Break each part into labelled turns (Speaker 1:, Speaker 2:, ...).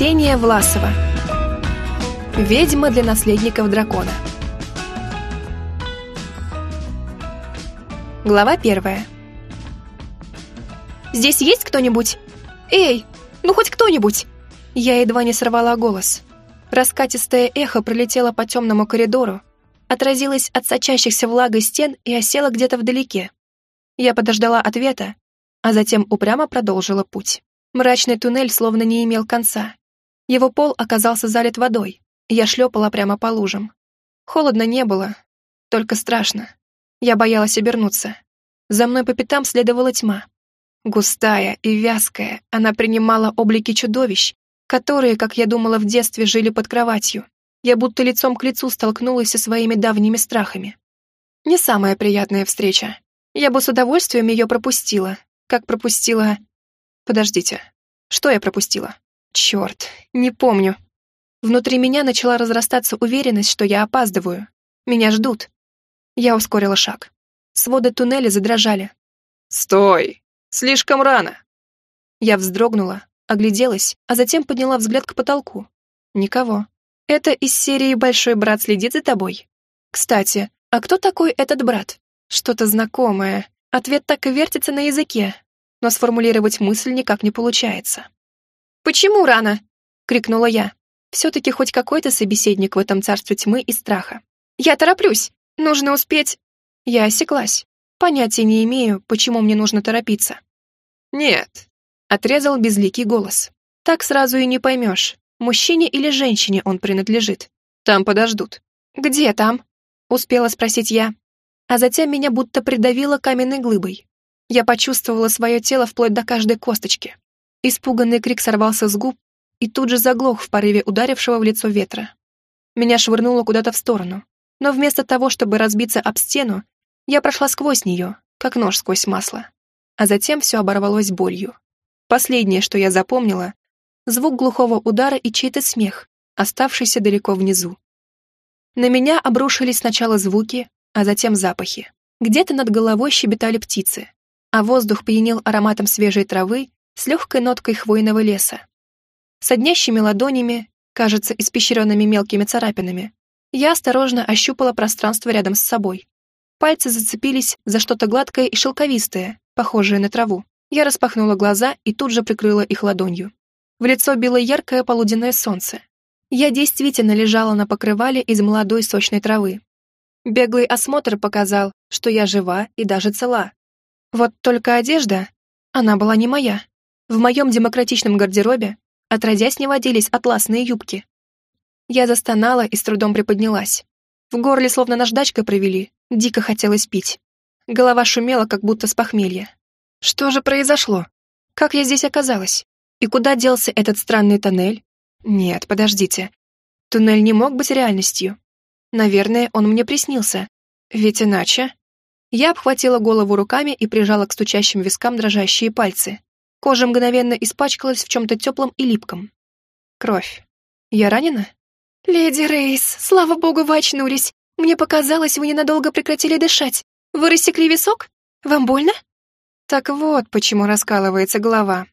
Speaker 1: Ксения Власова Ведьма для наследников дракона Глава первая «Здесь есть кто-нибудь? Эй, ну хоть кто-нибудь!» Я едва не сорвала голос. Раскатистое эхо пролетело по темному коридору, отразилось от сочащихся влагой стен и осело где-то вдалеке. Я подождала ответа, а затем упрямо продолжила путь. Мрачный туннель словно не имел конца. Его пол оказался залит водой, и я шлепала прямо по лужам. Холодно не было, только страшно. Я боялась обернуться. За мной по пятам следовала тьма. Густая и вязкая, она принимала облики чудовищ, которые, как я думала в детстве, жили под кроватью. Я будто лицом к лицу столкнулась со своими давними страхами. Не самая приятная встреча. Я бы с удовольствием ее пропустила, как пропустила... Подождите, что я пропустила? Черт, не помню. Внутри меня начала разрастаться уверенность, что я опаздываю. Меня ждут. Я ускорила шаг. Своды туннеля задрожали.
Speaker 2: «Стой! Слишком рано!»
Speaker 1: Я вздрогнула, огляделась, а затем подняла взгляд к потолку. Никого. Это из серии «Большой брат следит за тобой». Кстати, а кто такой этот брат? Что-то знакомое. Ответ так и вертится на языке, но сформулировать мысль никак не получается. «Почему рано?» — крикнула я. Все-таки хоть какой-то собеседник в этом царстве тьмы и страха. «Я тороплюсь! Нужно успеть!» Я осеклась. Понятия не имею, почему мне нужно торопиться.
Speaker 2: «Нет», — отрезал безликий голос. «Так сразу и не поймешь, мужчине или женщине он принадлежит. Там подождут».
Speaker 1: «Где там?» — успела спросить я а затем меня будто придавило каменной глыбой. Я почувствовала свое тело вплоть до каждой косточки. Испуганный крик сорвался с губ и тут же заглох в порыве ударившего в лицо ветра. Меня швырнуло куда-то в сторону, но вместо того, чтобы разбиться об стену, я прошла сквозь нее, как нож сквозь масло. А затем все оборвалось болью. Последнее, что я запомнила, звук глухого удара и чей-то смех, оставшийся далеко внизу. На меня обрушились сначала звуки, а затем запахи. Где-то над головой щебетали птицы, а воздух пьянил ароматом свежей травы с легкой ноткой хвойного леса. С однящими ладонями, кажется, испещренными мелкими царапинами, я осторожно ощупала пространство рядом с собой. Пальцы зацепились за что-то гладкое и шелковистое, похожее на траву. Я распахнула глаза и тут же прикрыла их ладонью. В лицо било яркое полуденное солнце. Я действительно лежала на покрывале из молодой сочной травы, Беглый осмотр показал, что я жива и даже цела. Вот только одежда, она была не моя. В моем демократичном гардеробе отродясь не водились атласные юбки. Я застонала и с трудом приподнялась. В горле словно наждачкой провели, дико хотелось пить. Голова шумела, как будто с похмелья. Что же произошло? Как я здесь оказалась? И куда делся этот странный тоннель? Нет, подождите. Туннель не мог быть реальностью. Наверное, он мне приснился. Ведь иначе... Я обхватила голову руками и прижала к стучащим вискам дрожащие пальцы. Кожа мгновенно испачкалась в чем-то теплом и липком. Кровь. Я ранена? «Леди Рейс, слава богу, вы очнулись. Мне показалось, вы ненадолго прекратили дышать. Вы рассекли висок? Вам больно?» Так вот, почему раскалывается голова.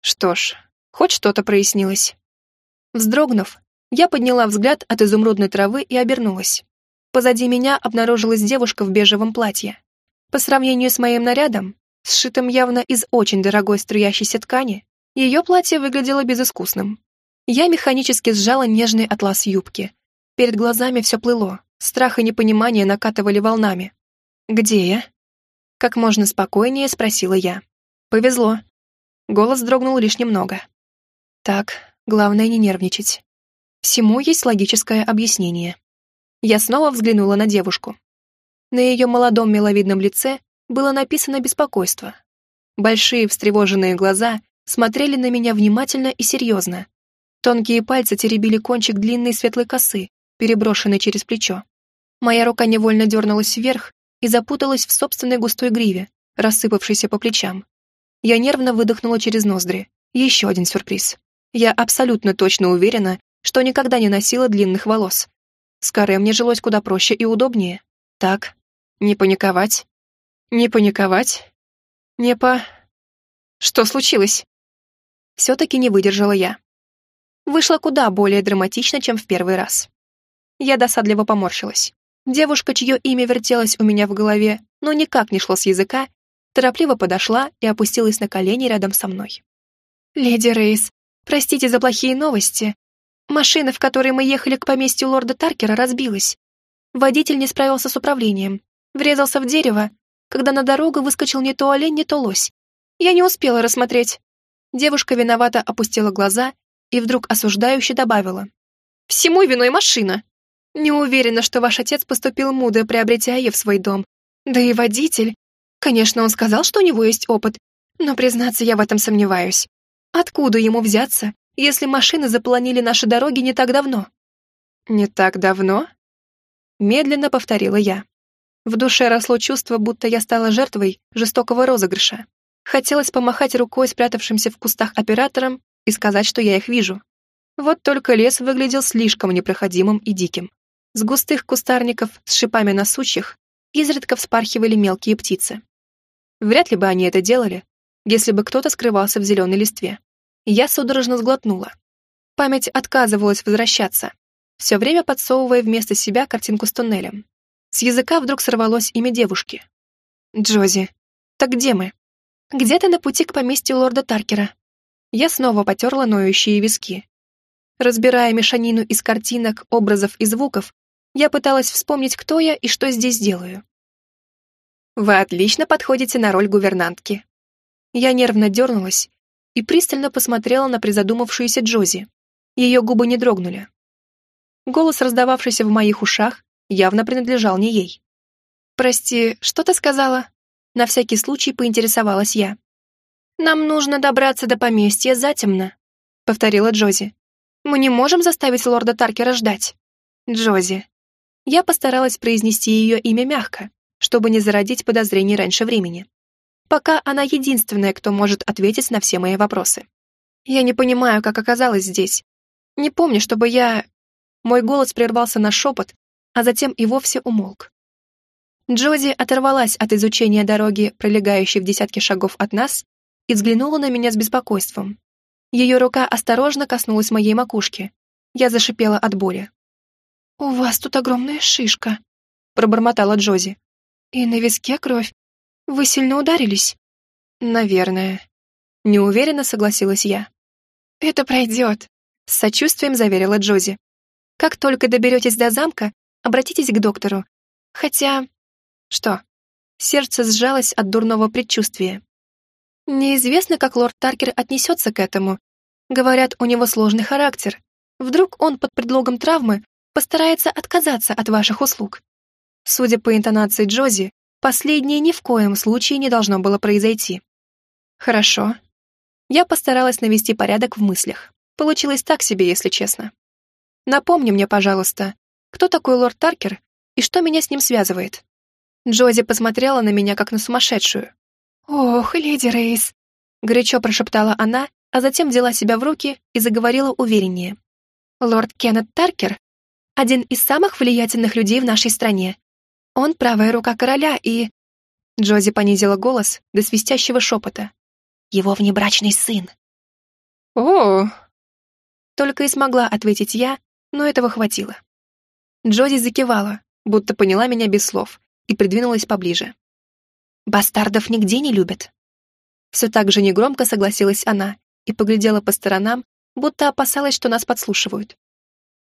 Speaker 1: Что ж, хоть что-то прояснилось. Вздрогнув, я подняла взгляд от изумрудной травы и обернулась. Позади меня обнаружилась девушка в бежевом платье. По сравнению с моим нарядом, сшитым явно из очень дорогой струящейся ткани, ее платье выглядело безыскусным. Я механически сжала нежный атлас юбки. Перед глазами все плыло, страх и непонимание накатывали волнами. «Где я?» Как можно спокойнее спросила я. «Повезло». Голос дрогнул лишь немного. «Так, главное не нервничать. Всему есть логическое объяснение. Я снова взглянула на девушку. На ее молодом миловидном лице было написано беспокойство. Большие встревоженные глаза смотрели на меня внимательно и серьезно. Тонкие пальцы теребили кончик длинной светлой косы, переброшенной через плечо. Моя рука невольно дернулась вверх и запуталась в собственной густой гриве, рассыпавшейся по плечам. Я нервно выдохнула через ноздри. Еще один сюрприз. Я абсолютно точно уверена, что никогда не носила длинных волос. С каре мне жилось куда проще и удобнее. Так, не паниковать. Не паниковать. Не по... Что случилось? Все-таки не выдержала я. вышло куда более драматично, чем в первый раз. Я досадливо поморщилась. Девушка, чье имя вертелось у меня в голове, но никак не шло с языка, торопливо подошла и опустилась на колени рядом со мной. «Леди Рейс, простите за плохие новости. Машина, в которой мы ехали к поместью лорда Таркера, разбилась. Водитель не справился с управлением, врезался в дерево, когда на дорогу выскочил не то олень, не то лось. Я не успела рассмотреть. Девушка виновато опустила глаза и вдруг осуждающе добавила. «Всему виной машина. Не уверена, что ваш отец поступил мудро, приобретя ее в свой дом. Да и водитель. Конечно, он сказал, что у него есть опыт, но, признаться, я в этом сомневаюсь. Откуда ему взяться, если машины заполонили наши дороги не так давно?» «Не так давно?» Медленно повторила я. В душе росло чувство, будто я стала жертвой жестокого розыгрыша. Хотелось помахать рукой спрятавшимся в кустах операторам и сказать, что я их вижу. Вот только лес выглядел слишком непроходимым и диким. С густых кустарников с шипами на сучьях изредка вспархивали мелкие птицы. Вряд ли бы они это делали, если бы кто-то скрывался в зеленой листве. Я судорожно сглотнула. Память отказывалась возвращаться, все время подсовывая вместо себя картинку с туннелем. С языка вдруг сорвалось имя девушки. «Джози, так где мы?» «Где-то на пути к поместью лорда Таркера». Я снова потерла ноющие виски. Разбирая мешанину из картинок, образов и звуков, я пыталась вспомнить, кто я и что здесь делаю. «Вы отлично подходите на роль гувернантки». Я нервно дернулась и пристально посмотрела на призадумавшуюся Джози. Ее губы не дрогнули. Голос, раздававшийся в моих ушах, явно принадлежал не ей. «Прости, что ты сказала?» На всякий случай поинтересовалась я. «Нам нужно добраться до поместья затемно», — повторила Джози. «Мы не можем заставить лорда Таркера ждать». Джози. Я постаралась произнести ее имя мягко, чтобы не зародить подозрений раньше времени. Пока она единственная, кто может ответить на все мои вопросы. Я не понимаю, как оказалась здесь. Не помню, чтобы я... Мой голос прервался на шепот, а затем и вовсе умолк. Джози оторвалась от изучения дороги, пролегающей в десятки шагов от нас, и взглянула на меня с беспокойством. Ее рука осторожно коснулась моей макушки. Я зашипела от боли. «У вас тут огромная шишка», — пробормотала Джози. «И на виске кровь. Вы сильно ударились?» «Наверное». Неуверенно согласилась я. «Это пройдет», — с сочувствием заверила Джози. «Как только доберетесь до замка, обратитесь к доктору. Хотя что? Сердце сжалось от дурного предчувствия. Неизвестно, как лорд Таркер отнесется к этому. Говорят, у него сложный характер. Вдруг он под предлогом травмы постарается отказаться от ваших услуг. Судя по интонации Джози, последнее ни в коем случае не должно было произойти. Хорошо. Я постаралась навести порядок в мыслях. Получилось так себе, если честно. Напомни мне, пожалуйста, кто такой лорд Таркер и что меня с ним связывает? Джози посмотрела на меня, как на сумасшедшую. «Ох, леди Рейс!» Горячо прошептала она, а затем взяла себя в руки и заговорила увереннее. «Лорд Кеннет Таркер — один из самых влиятельных людей в нашей стране. Он правая рука короля и...» Джози понизила голос до свистящего шепота. «Его внебрачный сын». «О!» Только и смогла ответить я, но этого хватило. Джози закивала, будто поняла меня без слов, и придвинулась поближе. «Бастардов нигде не любят». Все так же негромко согласилась она и поглядела по сторонам, будто опасалась, что нас подслушивают.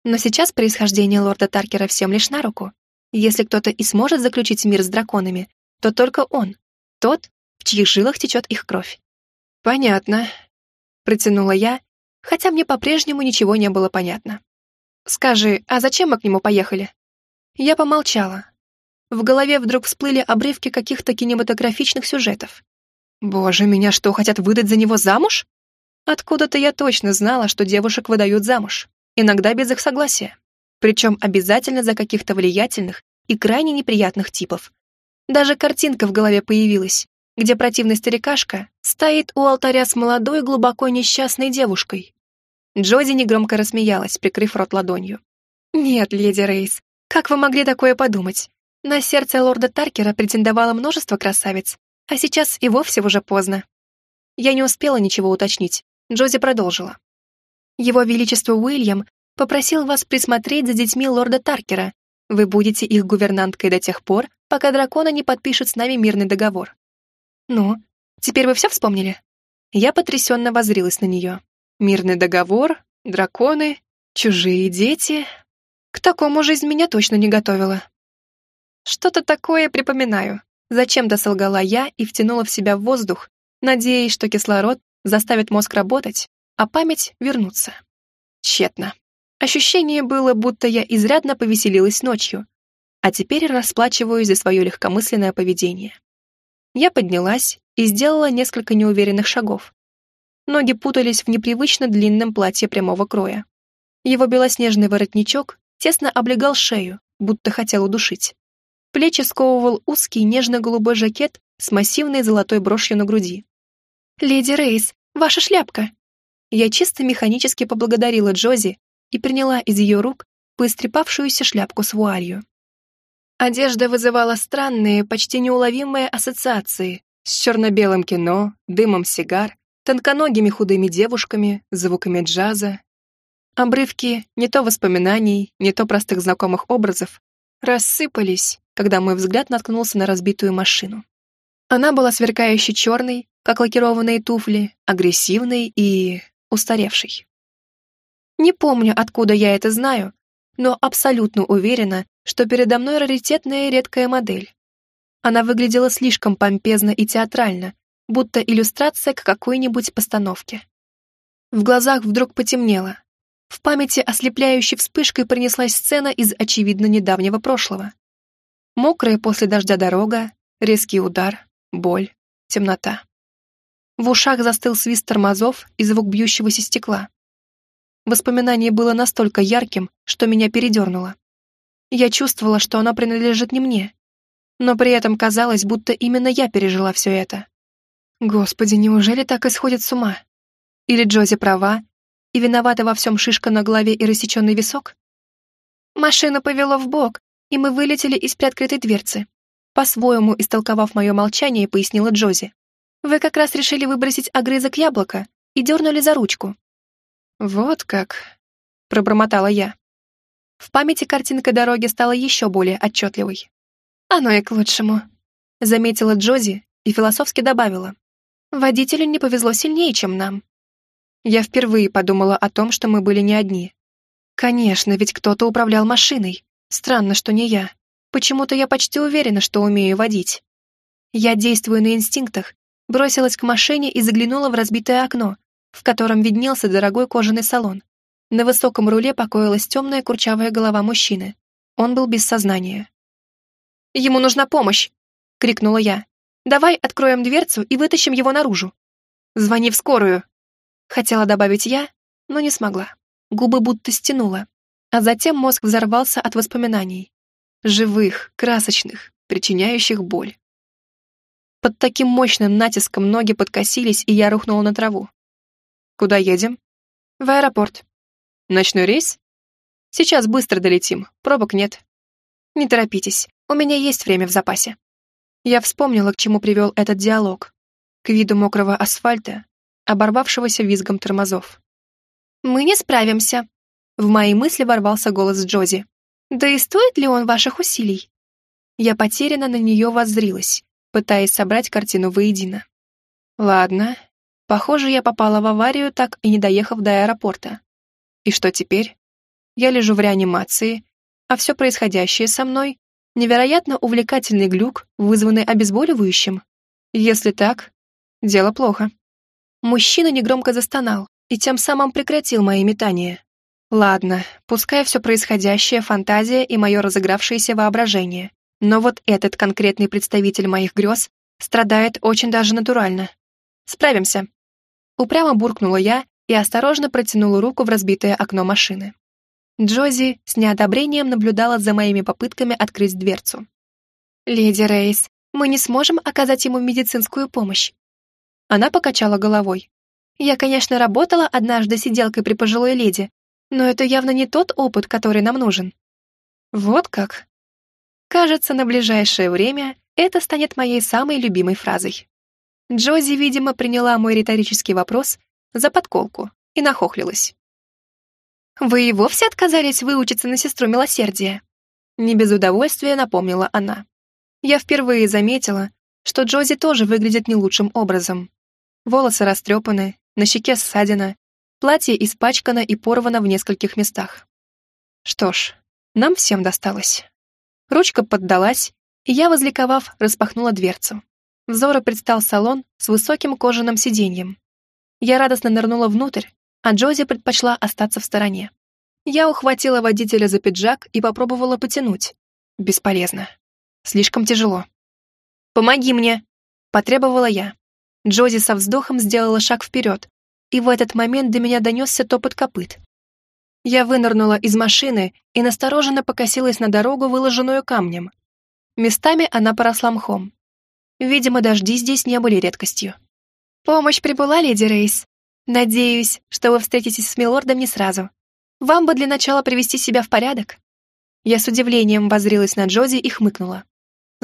Speaker 1: Но сейчас происхождение лорда Таркера всем лишь на руку. Если кто-то и сможет заключить мир с драконами, то только он, тот, в чьих жилах течет их кровь. «Понятно», — протянула я, хотя мне по-прежнему ничего не было понятно. «Скажи, а зачем мы к нему поехали?» Я помолчала, в голове вдруг всплыли обрывки каких-то кинематографичных сюжетов. Боже, меня что, хотят выдать за него замуж? Откуда-то я точно знала, что девушек выдают замуж, иногда без их согласия. Причем обязательно за каких-то влиятельных и крайне неприятных типов. Даже картинка в голове появилась, где противный старикашка стоит у алтаря с молодой глубоко несчастной девушкой. Джози негромко рассмеялась, прикрыв рот ладонью. «Нет, леди Рейс, как вы могли такое подумать? На сердце лорда Таркера претендовало множество красавиц, а сейчас и вовсе уже поздно. Я не успела ничего уточнить. Джози продолжила. Его Величество Уильям попросил вас присмотреть за детьми лорда Таркера. Вы будете их гувернанткой до тех пор, пока дракона не подпишет с нами мирный договор. Ну, теперь вы все вспомнили? Я потрясенно возрилась на нее. Мирный договор, драконы, чужие дети. К такому жизнь меня точно не готовила. Что-то такое припоминаю. Зачем-то солгала я и втянула в себя воздух, надеясь, что кислород заставит мозг работать, а память вернуться. Тщетно. Ощущение было, будто я изрядно повеселилась ночью, а теперь расплачиваюсь за свое легкомысленное поведение. Я поднялась и сделала несколько неуверенных шагов. Ноги путались в непривычно длинном платье прямого кроя. Его белоснежный воротничок тесно облегал шею, будто хотел удушить. Плечи сковывал узкий нежно-голубой жакет с массивной золотой брошью на груди. «Леди Рейс, ваша шляпка!» Я чисто механически поблагодарила Джози и приняла из ее рук поистрепавшуюся шляпку с вуалью. Одежда вызывала странные, почти неуловимые ассоциации с черно-белым кино, дымом сигар, тонконогими худыми девушками, звуками джаза. Обрывки не то воспоминаний, не то простых знакомых образов рассыпались, когда мой взгляд наткнулся на разбитую машину. Она была сверкающей черной, как лакированные туфли, агрессивной и устаревшей. Не помню, откуда я это знаю, но абсолютно уверена, что передо мной раритетная и редкая модель. Она выглядела слишком помпезно и театрально, будто иллюстрация к какой-нибудь постановке. В глазах вдруг потемнело. В памяти ослепляющей вспышкой принеслась сцена из очевидно недавнего прошлого. Мокрая после дождя дорога, резкий удар, боль, темнота. В ушах застыл свист тормозов и звук бьющегося стекла. Воспоминание было настолько ярким, что меня передернуло. Я чувствовала, что оно принадлежит не мне, но при этом казалось, будто именно я пережила все это. Господи, неужели так исходит с ума? Или Джози права, и виновата во всем шишка на голове и рассеченный висок? Машину повело в бок, и мы вылетели из приоткрытой дверцы. По-своему, истолковав мое молчание, пояснила Джози. Вы как раз решили выбросить огрызок яблока и дернули за ручку. Вот как, пробормотала я. В памяти картинка дороги стала еще более отчетливой. Оно и к лучшему, заметила Джози и философски добавила. Водителю не повезло сильнее, чем нам. Я впервые подумала о том, что мы были не одни. Конечно, ведь кто-то управлял машиной. Странно, что не я. Почему-то я почти уверена, что умею водить. Я действую на инстинктах, бросилась к машине и заглянула в разбитое окно, в котором виднелся дорогой кожаный салон. На высоком руле покоилась темная курчавая голова мужчины. Он был без сознания. «Ему нужна помощь!» — крикнула я. «Давай откроем дверцу и вытащим его наружу!» «Звони в скорую!» Хотела добавить я, но не смогла. Губы будто стянула а затем мозг взорвался от воспоминаний. Живых, красочных, причиняющих боль. Под таким мощным натиском ноги подкосились, и я рухнула на траву. «Куда едем?» «В аэропорт». «Ночной рейс?» «Сейчас быстро долетим, пробок нет». «Не торопитесь, у меня есть время в запасе». Я вспомнила, к чему привел этот диалог. К виду мокрого асфальта, оборвавшегося визгом тормозов. «Мы не справимся», в мои мысли ворвался голос Джози. «Да и стоит ли он ваших усилий?» Я потерянно на нее воззрилась, пытаясь собрать картину воедино. «Ладно. Похоже, я попала в аварию, так и не доехав до аэропорта. И что теперь? Я лежу в реанимации, а все происходящее со мной — невероятно увлекательный глюк, вызванный обезболивающим. Если так, дело плохо». Мужчина негромко застонал и тем самым прекратил мои метания. Ладно, пускай все происходящее — фантазия и мое разыгравшееся воображение. Но вот этот конкретный представитель моих грез страдает очень даже натурально. Справимся. Упрямо буркнула я и осторожно протянула руку в разбитое окно машины. Джози с неодобрением наблюдала за моими попытками открыть дверцу. «Леди Рейс, мы не сможем оказать ему медицинскую помощь». Она покачала головой. «Я, конечно, работала однажды сиделкой при пожилой леди, но это явно не тот опыт, который нам нужен. Вот как. Кажется, на ближайшее время это станет моей самой любимой фразой. Джози, видимо, приняла мой риторический вопрос за подколку и нахохлилась. Вы и вовсе отказались выучиться на сестру милосердия?» Не без удовольствия напомнила она. Я впервые заметила, что Джози тоже выглядит не лучшим образом. Волосы растрепаны, на щеке ссадина, платье испачкано и порвано в нескольких местах. Что ж, нам всем досталось. Ручка поддалась, и я, возликовав, распахнула дверцу. Взору предстал салон с высоким кожаным сиденьем. Я радостно нырнула внутрь, а Джози предпочла остаться в стороне. Я ухватила водителя за пиджак и попробовала потянуть. Бесполезно. Слишком тяжело. «Помоги мне!» — потребовала я. Джози со вздохом сделала шаг вперед, и в этот момент до меня донесся топот копыт. Я вынырнула из машины и настороженно покосилась на дорогу, выложенную камнем. Местами она поросла мхом. Видимо, дожди здесь не были редкостью. «Помощь прибыла, леди Рейс. Надеюсь, что вы встретитесь с милордом не сразу. Вам бы для начала привести себя в порядок». Я с удивлением воззрилась на Джози и хмыкнула.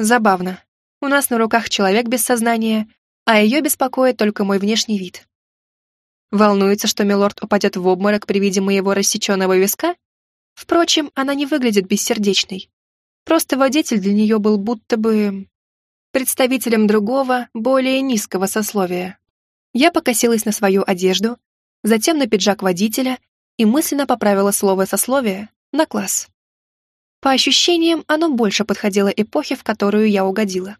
Speaker 1: Забавно. У нас на руках человек без сознания, а ее беспокоит только мой внешний вид. Волнуется, что милорд упадет в обморок при виде моего рассеченного виска? Впрочем, она не выглядит бессердечной. Просто водитель для нее был будто бы... представителем другого, более низкого сословия. Я покосилась на свою одежду, затем на пиджак водителя и мысленно поправила слово «сословие» на класс. По ощущениям, оно больше подходило эпохе, в которую я угодила.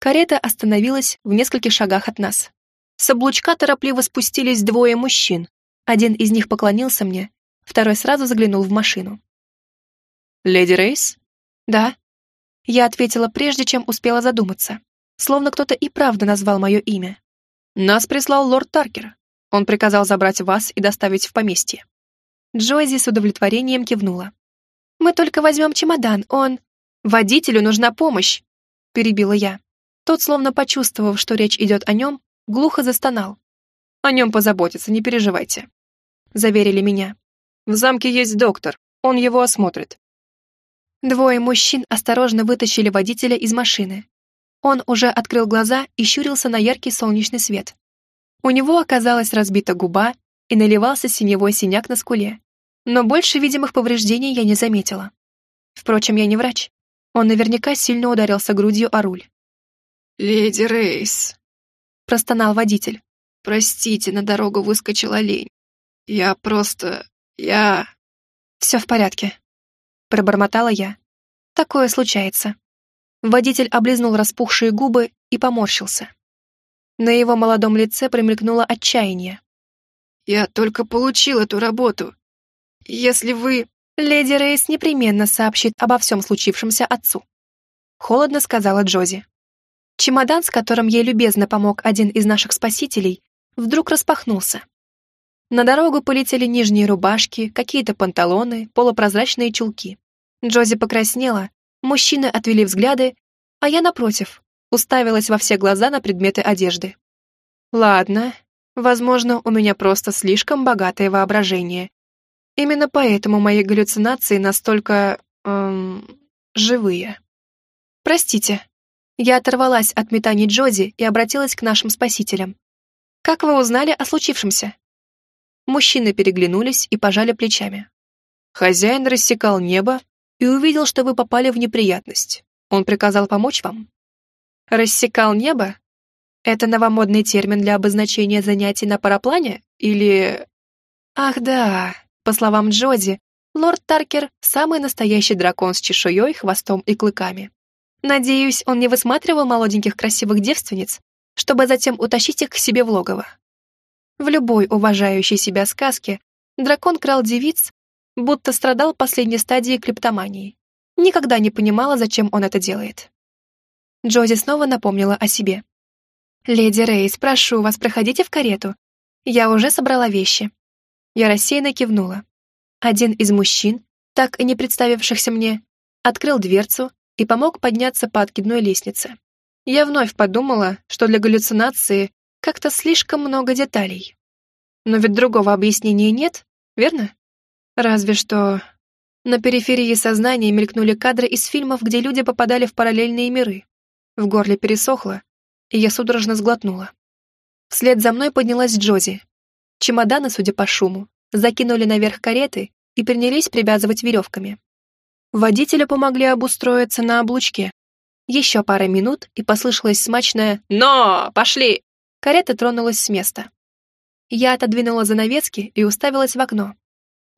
Speaker 1: Карета остановилась в нескольких шагах от нас. С облучка торопливо спустились двое мужчин. Один из них поклонился мне, второй сразу заглянул в машину. «Леди Рейс?» «Да». Я ответила прежде, чем успела задуматься, словно кто-то и правда назвал мое имя. «Нас прислал лорд Таркер. Он приказал забрать вас и доставить в поместье». Джойзи с удовлетворением кивнула. «Мы только возьмем чемодан, он...» «Водителю нужна помощь!» — перебила я. Тот, словно почувствовав, что речь идет о нем, глухо застонал. «О нем позаботиться, не переживайте», — заверили меня. «В замке есть доктор, он его осмотрит». Двое мужчин осторожно вытащили водителя из машины. Он уже открыл глаза и щурился на яркий солнечный свет. У него оказалась разбита губа и наливался синевой синяк на скуле. Но больше видимых повреждений я не заметила. Впрочем, я не врач. Он наверняка сильно ударился грудью о руль.
Speaker 2: «Леди Рейс»,
Speaker 1: простонал водитель.
Speaker 2: «Простите, на дорогу выскочила лень. Я просто... я...»
Speaker 1: «Все в порядке», — пробормотала я. «Такое случается». Водитель облизнул распухшие губы и поморщился. На его молодом лице промелькнуло отчаяние.
Speaker 2: «Я только получил эту работу. Если вы...»
Speaker 1: «Леди Рейс непременно сообщит обо всем случившемся отцу», — холодно сказала Джози. Чемодан, с которым ей любезно помог один из наших спасителей, вдруг распахнулся. На дорогу полетели нижние рубашки, какие-то панталоны, полупрозрачные чулки. Джози покраснела, мужчины отвели взгляды, а я, напротив, уставилась во все глаза на предметы одежды. Ладно, возможно, у меня просто слишком богатое воображение. Именно поэтому мои галлюцинации настолько... Эм, живые. Простите, я оторвалась от метаний Джози и обратилась к нашим спасителям. «Как вы узнали о случившемся?» Мужчины переглянулись и пожали плечами. «Хозяин рассекал небо и увидел, что вы попали в неприятность. Он приказал помочь вам?» «Рассекал небо? Это новомодный термин для обозначения занятий на параплане? Или...» «Ах да, по словам Джози, лорд Таркер — самый настоящий дракон с чешуей, хвостом и клыками. Надеюсь, он не высматривал молоденьких красивых девственниц, чтобы затем утащить их к себе в логово. В любой уважающей себя сказке дракон крал девиц, будто страдал последней стадией клептомании. Никогда не понимала, зачем он это делает. Джози снова напомнила о себе. «Леди Рейс, прошу вас, проходите в карету. Я уже собрала вещи». Я рассеянно кивнула. Один из мужчин, так и не представившихся мне, открыл дверцу и помог подняться по откидной лестнице. Я вновь подумала, что для галлюцинации как-то слишком много деталей. Но ведь другого объяснения нет, верно? Разве что... На периферии сознания мелькнули кадры из фильмов, где люди попадали в параллельные миры. В горле пересохло, и я судорожно сглотнула. Вслед за мной поднялась Джози. Чемоданы, судя по шуму, закинули наверх кареты и принялись привязывать веревками. Водителю помогли обустроиться на облучке. Еще пара минут, и послышалось смачное «Но! Пошли!» Карета тронулась с места. Я отодвинула занавески и уставилась в окно.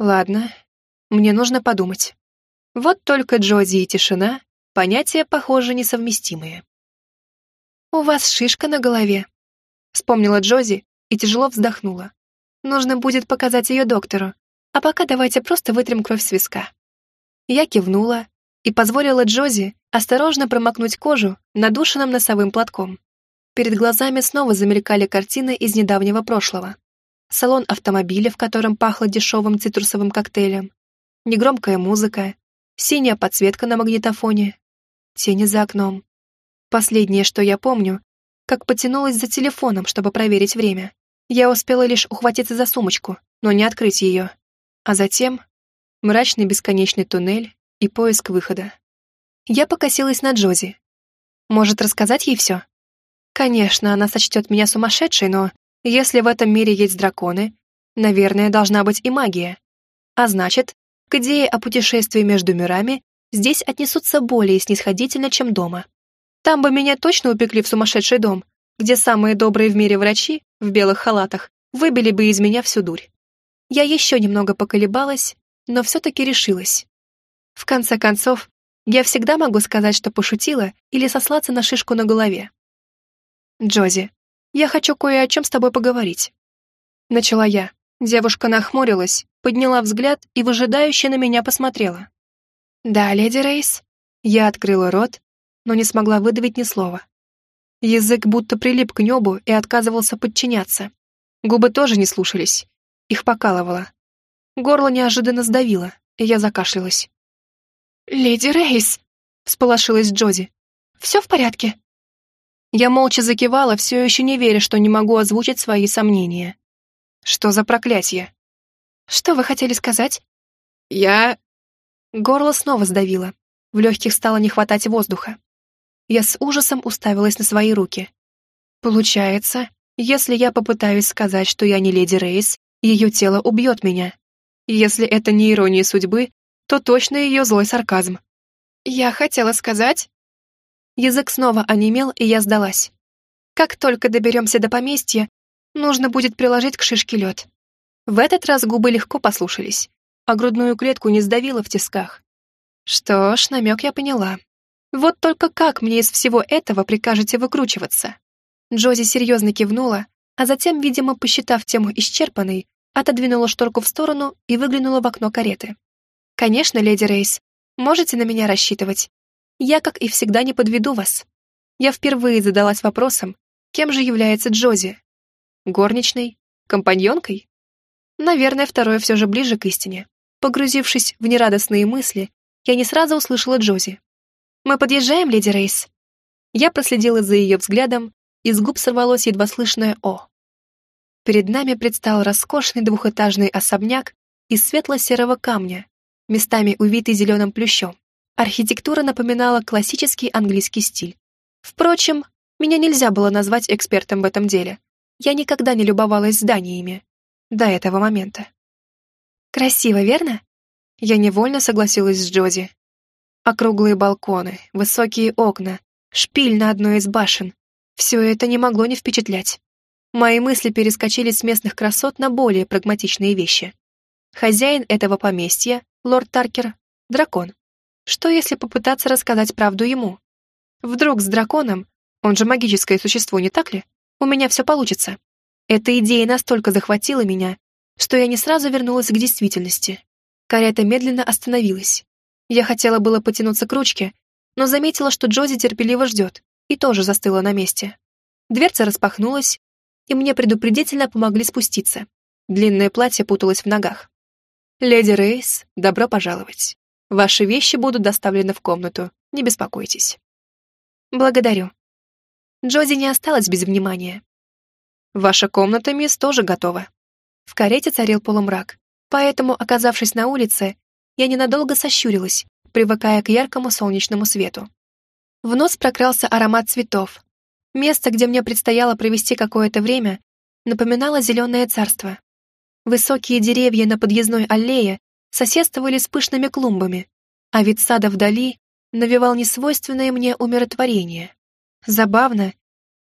Speaker 1: Ладно, мне нужно подумать. Вот только Джози и тишина — понятия, похоже, несовместимые. «У вас шишка на голове», — вспомнила Джози и тяжело вздохнула. «Нужно будет показать ее доктору, а пока давайте просто вытрем кровь с виска». Я кивнула и позволила Джози осторожно промокнуть кожу надушенным носовым платком. Перед глазами снова замелькали картины из недавнего прошлого. Салон автомобиля, в котором пахло дешевым цитрусовым коктейлем, негромкая музыка, синяя подсветка на магнитофоне, тени за окном. Последнее, что я помню, как потянулась за телефоном, чтобы проверить время. Я успела лишь ухватиться за сумочку, но не открыть ее. А затем мрачный бесконечный туннель и поиск выхода. Я покосилась на Джози. Может, рассказать ей все? Конечно, она сочтет меня сумасшедшей, но если в этом мире есть драконы, наверное, должна быть и магия. А значит, к идее о путешествии между мирами здесь отнесутся более снисходительно, чем дома. Там бы меня точно упекли в сумасшедший дом, где самые добрые в мире врачи, в белых халатах, выбили бы из меня всю дурь. Я еще немного поколебалась, но все-таки решилась. В конце концов, я всегда могу сказать, что пошутила или сослаться на шишку на голове. «Джози, я хочу кое о чем с тобой поговорить». Начала я. Девушка нахмурилась, подняла взгляд и выжидающе на меня посмотрела. «Да, леди Рейс». Я открыла рот, но не смогла выдавить ни слова. Язык будто прилип к небу и отказывался подчиняться. Губы тоже не слушались. Их покалывало. Горло неожиданно сдавило, и я закашлялась. «Леди Рейс!» — всполошилась Джози. «Все в порядке?» Я молча закивала, все еще не веря, что не могу озвучить свои сомнения. Что за проклятие? Что вы хотели сказать? Я... Горло снова сдавило. В легких стало не хватать воздуха. Я с ужасом уставилась на свои руки. Получается, если я попытаюсь сказать, что я не леди Рейс, ее тело убьет меня. Если это не ирония судьбы, то точно ее злой сарказм. Я хотела сказать... Язык снова онемел, и я сдалась. Как только доберемся до поместья, Нужно будет приложить к шишке лед. В этот раз губы легко послушались, а грудную клетку не сдавило в тисках. Что ж, намек я поняла. Вот только как мне из всего этого прикажете выкручиваться? Джози серьезно кивнула, а затем, видимо, посчитав тему исчерпанной, отодвинула шторку в сторону и выглянула в окно кареты. «Конечно, леди Рейс, можете на меня рассчитывать. Я, как и всегда, не подведу вас». Я впервые задалась вопросом, кем же является Джози, Горничной? Компаньонкой? Наверное, второе все же ближе к истине. Погрузившись в нерадостные мысли, я не сразу услышала Джози. «Мы подъезжаем, леди Рейс?» Я проследила за ее взглядом, и с губ сорвалось едва слышное «О». Перед нами предстал роскошный двухэтажный особняк из светло-серого камня, местами увитый зеленым плющом. Архитектура напоминала классический английский стиль. Впрочем, меня нельзя было назвать экспертом в этом деле, я никогда не любовалась зданиями. До этого момента. Красиво, верно? Я невольно согласилась с Джози. Округлые балконы, высокие окна, шпиль на одной из башен. Все это не могло не впечатлять. Мои мысли перескочили с местных красот на более прагматичные вещи. Хозяин этого поместья, лорд Таркер, дракон. Что если попытаться рассказать правду ему? Вдруг с драконом, он же магическое существо, не так ли? у меня все получится. Эта идея настолько захватила меня, что я не сразу вернулась к действительности. Карета медленно остановилась. Я хотела было потянуться к ручке, но заметила, что Джози терпеливо ждет, и тоже застыла на месте. Дверца распахнулась, и мне предупредительно помогли спуститься. Длинное платье путалось в ногах. «Леди Рейс, добро пожаловать. Ваши вещи будут доставлены в комнату, не беспокойтесь». «Благодарю», Джози не осталась без внимания. «Ваша комната, мисс, тоже готова». В карете царил полумрак, поэтому, оказавшись на улице, я ненадолго сощурилась, привыкая к яркому солнечному свету. В нос прокрался аромат цветов. Место, где мне предстояло провести какое-то время, напоминало зеленое царство. Высокие деревья на подъездной аллее соседствовали с пышными клумбами, а вид сада вдали навевал несвойственное мне умиротворение. Забавно,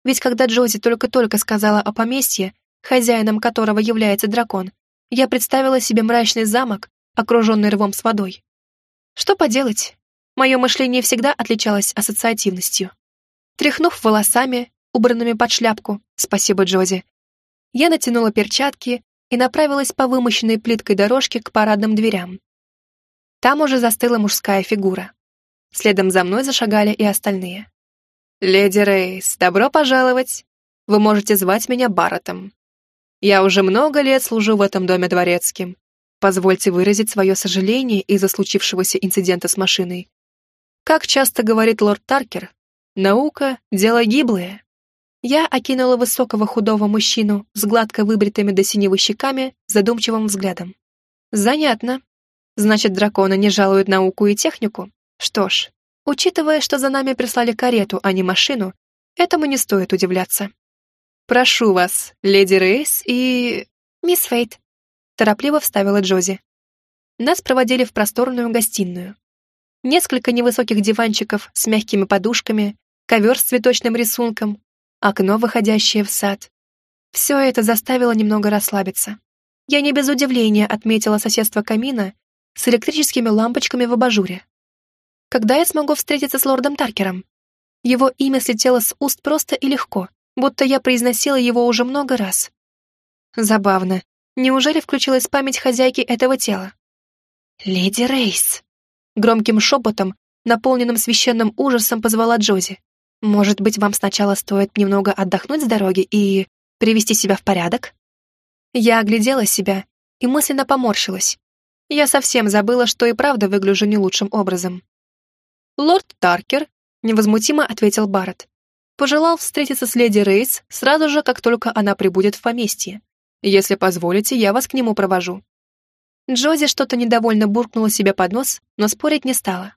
Speaker 1: ведь когда Джози только-только сказала о поместье, хозяином которого является дракон, я представила себе мрачный замок, окруженный рвом с водой. Что поделать, мое мышление всегда отличалось ассоциативностью. Тряхнув волосами, убранными под шляпку, спасибо, Джози, я натянула перчатки и направилась по вымощенной плиткой дорожке к парадным дверям. Там уже застыла мужская фигура. Следом за мной зашагали и остальные. «Леди Рейс, добро пожаловать! Вы можете звать меня Барретом. Я уже много лет служу в этом доме дворецким. Позвольте выразить свое сожаление из-за случившегося инцидента с машиной. Как часто говорит лорд Таркер, наука — дело гиблое. Я окинула высокого худого мужчину с гладко выбритыми до синевы щеками задумчивым взглядом. Занятно. Значит, драконы не жалуют науку и технику? Что ж, учитывая, что за нами прислали карету, а не машину, этому не стоит удивляться. «Прошу вас, леди Рейс и...» «Мисс Фейт», — торопливо вставила Джози. Нас проводили в просторную гостиную. Несколько невысоких диванчиков с мягкими подушками, ковер с цветочным рисунком, окно, выходящее в сад. Все это заставило немного расслабиться. Я не без удивления отметила соседство камина с электрическими лампочками в абажуре. Когда я смогу встретиться с лордом Таркером? Его имя слетело с уст просто и легко, будто я произносила его уже много раз. Забавно. Неужели включилась память хозяйки этого тела? «Леди Рейс!» Громким шепотом, наполненным священным ужасом, позвала Джози. Может быть, вам сначала стоит немного отдохнуть с дороги и привести себя в порядок? Я оглядела себя и мысленно поморщилась. Я совсем забыла, что и правда выгляжу не лучшим образом. «Лорд Таркер», — невозмутимо ответил Барретт, пожелал встретиться с леди Рейс сразу же, как только она прибудет в поместье. Если позволите, я вас к нему провожу. Джози что-то недовольно буркнула себе под нос, но спорить не стала.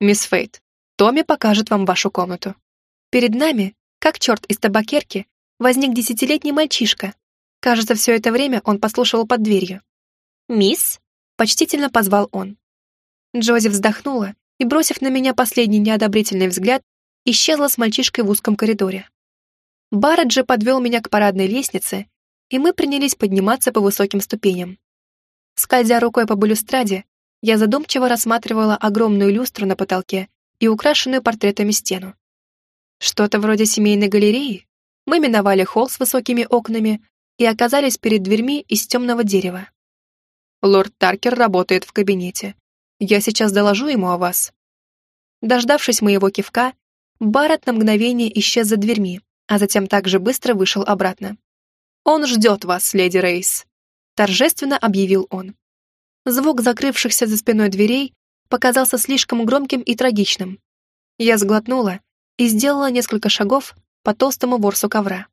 Speaker 1: «Мисс Фейт, Томми покажет вам вашу комнату». Перед нами, как черт из табакерки, возник десятилетний мальчишка. Кажется, все это время он послушивал под дверью. «Мисс?» — почтительно позвал он. Джози вздохнула и, бросив на меня последний неодобрительный взгляд, исчезла с мальчишкой в узком коридоре. Же подвел меня к парадной лестнице, и мы принялись подниматься по высоким ступеням. Скользя рукой по балюстраде, я задумчиво рассматривала огромную люстру на потолке и украшенную портретами стену. Что-то вроде семейной галереи. Мы миновали холл с высокими окнами и оказались перед дверьми из темного дерева. Лорд Таркер работает в кабинете. Я сейчас доложу ему о вас. Дождавшись моего кивка, Барретт на мгновение исчез за дверьми, а затем также быстро вышел обратно. «Он ждет вас, леди Рейс», — торжественно объявил он. Звук закрывшихся за спиной дверей показался слишком громким и трагичным. Я сглотнула и сделала несколько шагов по толстому ворсу ковра.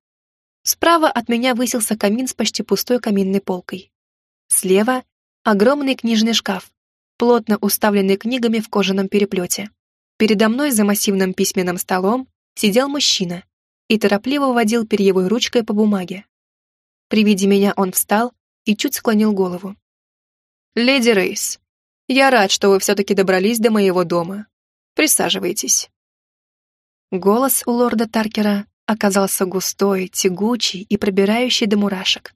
Speaker 1: Справа от меня высился камин с почти пустой каминной полкой. Слева — огромный книжный шкаф, плотно уставленный книгами в кожаном переплете. Передо мной за массивным письменным столом сидел мужчина и торопливо водил перьевой ручкой по бумаге. При виде меня он встал и чуть склонил голову. «Леди Рейс, я рад, что вы все-таки добрались до моего дома. Присаживайтесь». Голос у лорда Таркера оказался густой, тягучий и пробирающий до мурашек.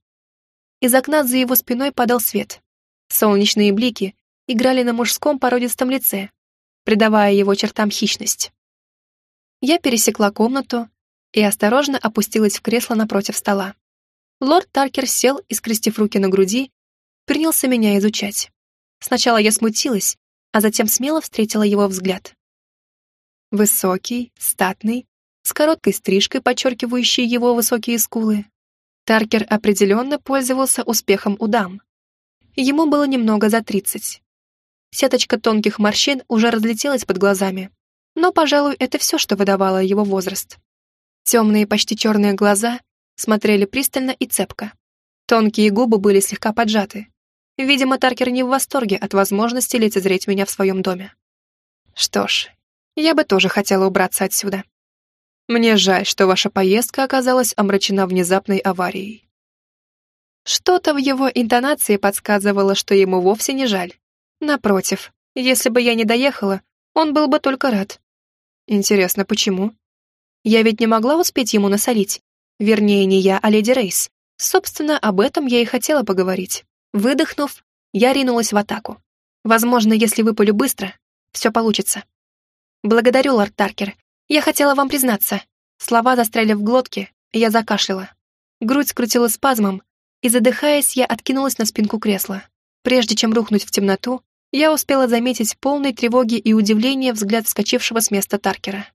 Speaker 1: Из окна за его спиной падал свет. Солнечные блики играли на мужском породистом лице, придавая его чертам хищность. Я пересекла комнату и осторожно опустилась в кресло напротив стола. Лорд Таркер сел и, скрестив руки на груди, принялся меня изучать. Сначала я смутилась, а затем смело встретила его взгляд. Высокий, статный, с короткой стрижкой, подчеркивающей его высокие скулы. Таркер определенно пользовался успехом у дам. Ему было немного за тридцать. Сеточка тонких морщин уже разлетелась под глазами, но, пожалуй, это все, что выдавало его возраст. Темные, почти черные глаза смотрели пристально и цепко. Тонкие губы были слегка поджаты. Видимо, Таркер не в восторге от возможности лицезреть меня в своем доме. Что ж, я бы тоже хотела убраться отсюда. Мне жаль, что ваша поездка оказалась омрачена внезапной аварией. Что-то в его интонации подсказывало, что ему вовсе не жаль. Напротив, если бы я не доехала, он был бы только рад. Интересно, почему? Я ведь не могла успеть ему насолить. Вернее, не я, а леди Рейс. Собственно, об этом я и хотела поговорить. Выдохнув, я ринулась в атаку. Возможно, если выпалю быстро, все получится. Благодарю, лорд Таркер. Я хотела вам признаться. Слова застряли в глотке, и я закашляла. Грудь скрутила спазмом, и, задыхаясь, я откинулась на спинку кресла. Прежде чем рухнуть в темноту, я успела заметить полной тревоги и удивления взгляд вскочившего с места Таркера.